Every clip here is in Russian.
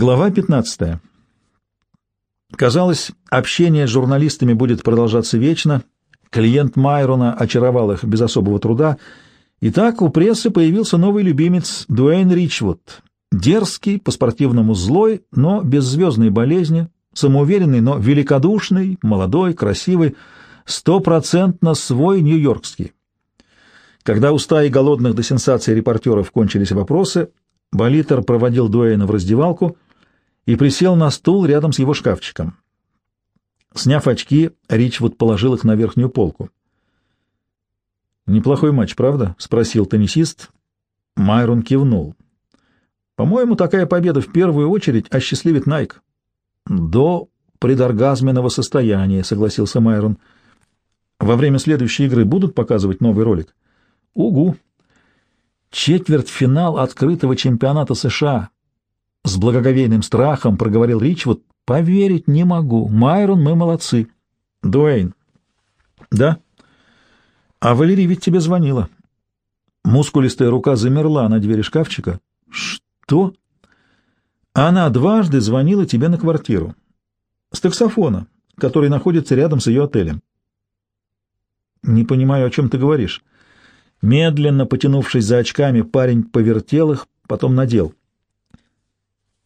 Глава 15. Казалось, общение с журналистами будет продолжаться вечно. Клиент Майрона очаровал их без особого труда. И так у прессы появился новый любимец Дуэйн Ричвуд. Дерзкий, по-спортивному злой, но без звездной болезни, самоуверенный, но великодушный, молодой, красивый, стопроцентно свой нью-йоркский. Когда у стаи голодных до сенсации репортеров кончились вопросы, Болитер проводил Дуэйна в раздевалку и присел на стул рядом с его шкафчиком. Сняв очки, Ричвуд положил их на верхнюю полку. «Неплохой матч, правда?» — спросил теннисист. Майрон кивнул. «По-моему, такая победа в первую очередь осчастливит Найк». «До предоргазменного состояния», — согласился Майрон. «Во время следующей игры будут показывать новый ролик?» «Угу», Четвертьфинал открытого чемпионата США. С благоговейным страхом проговорил Ричвуд. Поверить не могу. Майрон, мы молодцы. Дуэйн. Да? А Валерий ведь тебе звонила. Мускулистая рука замерла на двери шкафчика. Что? Она дважды звонила тебе на квартиру. С таксофона, который находится рядом с ее отелем. Не понимаю, о чем ты говоришь. Медленно потянувшись за очками, парень повертел их, потом надел.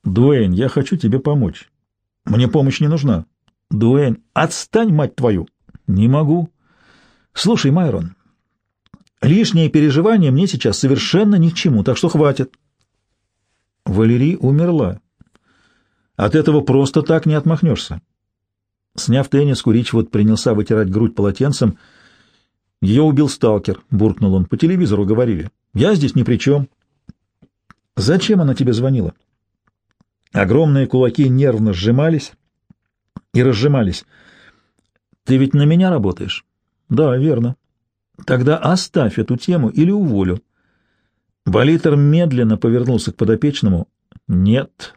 «Дуэйн, я хочу тебе помочь. Мне помощь не нужна». «Дуэйн, отстань, мать твою!» «Не могу». «Слушай, Майрон, лишние переживания мне сейчас совершенно ни к чему, так что хватит». Валерий умерла. От этого просто так не отмахнешься. Сняв теннис, Куричвуд принялся вытирать грудь полотенцем — ее убил сталкер, буркнул он. По телевизору говорили. Я здесь ни при чем. Зачем она тебе звонила? Огромные кулаки нервно сжимались и разжимались. Ты ведь на меня работаешь? Да, верно. Тогда оставь эту тему или уволю. Болитер медленно повернулся к подопечному. Нет.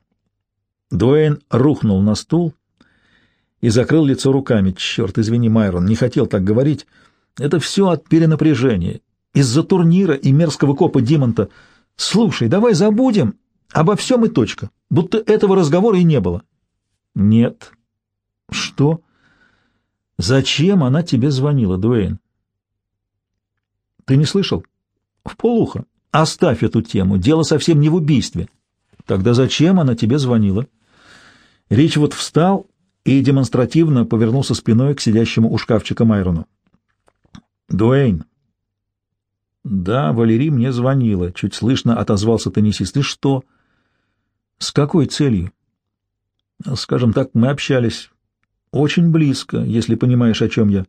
Дуэйн рухнул на стул и закрыл лицо руками. Черт, извини, Майрон, не хотел так говорить. Это все от перенапряжения. Из-за турнира и мерзкого копа Димонта. Слушай, давай забудем обо всем и точка. Будто этого разговора и не было. Нет. Что? Зачем она тебе звонила, Дуэйн? Ты не слышал? В полухо. Оставь эту тему. Дело совсем не в убийстве. Тогда зачем она тебе звонила? Рич вот встал и демонстративно повернулся спиной к сидящему у шкафчика Майрону. Дуэйн. Да, Валерий мне звонила. Чуть слышно отозвался теннисист. И что? С какой целью? Скажем так, мы общались. Очень близко, если понимаешь, о чем я.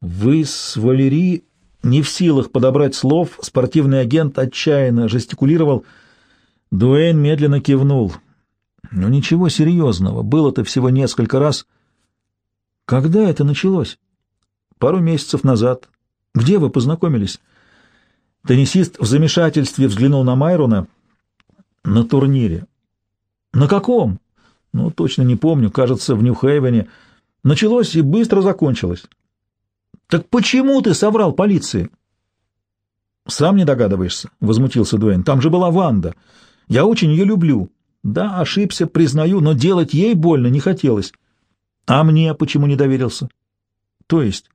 Вы с Валерий не в силах подобрать слов. Спортивный агент отчаянно жестикулировал. Дуэйн медленно кивнул. Ну ничего серьезного. Было-то всего несколько раз. Когда это началось? Пару месяцев назад. Где вы познакомились? Теннисист в замешательстве взглянул на Майрона. На турнире. На каком? Ну, точно не помню. Кажется, в Нью-Хейвене. Началось и быстро закончилось. Так почему ты соврал полиции? Сам не догадываешься, возмутился Дуэн. Там же была Ванда. Я очень ее люблю. Да, ошибся, признаю, но делать ей больно не хотелось. А мне почему не доверился? То есть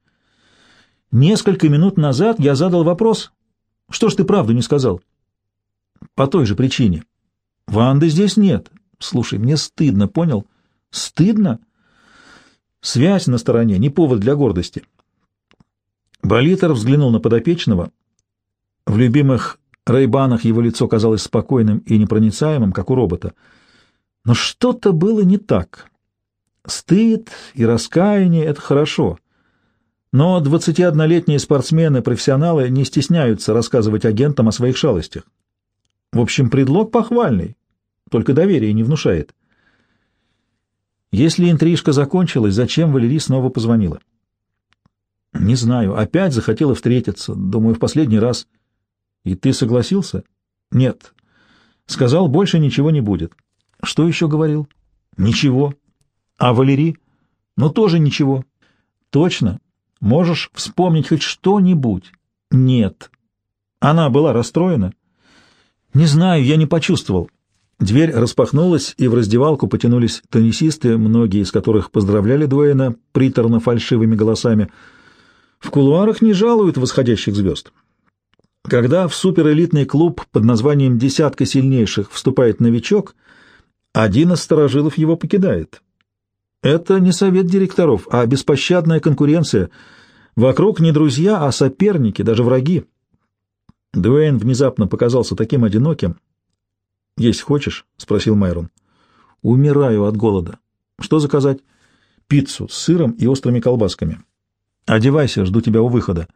Несколько минут назад я задал вопрос. Что ж ты правду не сказал? По той же причине. Ванды здесь нет. Слушай, мне стыдно, понял? Стыдно? Связь на стороне, не повод для гордости. Болитер взглянул на подопечного. В любимых рейбанах его лицо казалось спокойным и непроницаемым, как у робота. Но что-то было не так. Стыд и раскаяние — это хорошо — но 21-летние спортсмены-профессионалы не стесняются рассказывать агентам о своих шалостях. В общем, предлог похвальный, только доверие не внушает. Если интрижка закончилась, зачем Валерий снова позвонила? Не знаю, опять захотела встретиться, думаю, в последний раз. И ты согласился? Нет. Сказал, больше ничего не будет. Что еще говорил? Ничего. А Валерий? Ну, тоже ничего. Точно. Можешь вспомнить хоть что-нибудь? Нет. Она была расстроена? Не знаю, я не почувствовал. Дверь распахнулась, и в раздевалку потянулись теннисисты, многие из которых поздравляли Дуэйна приторно-фальшивыми голосами. В кулуарах не жалуют восходящих звезд. Когда в суперэлитный клуб под названием «Десятка сильнейших» вступает новичок, один из сторожилов его покидает. Это не совет директоров, а беспощадная конкуренция. Вокруг не друзья, а соперники, даже враги. Дуэйн внезапно показался таким одиноким. «Есть хочешь?» — спросил Майрон. «Умираю от голода. Что заказать?» «Пиццу с сыром и острыми колбасками. Одевайся, жду тебя у выхода».